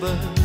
harbor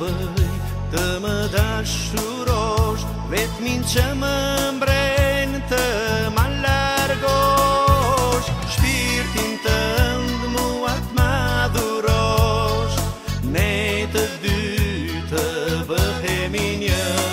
bëj Të më dashurosh Vetë minë që më mbren Të më largosh Shpirtin të ndë muat më dhurosh Ne të dy të bëhemi një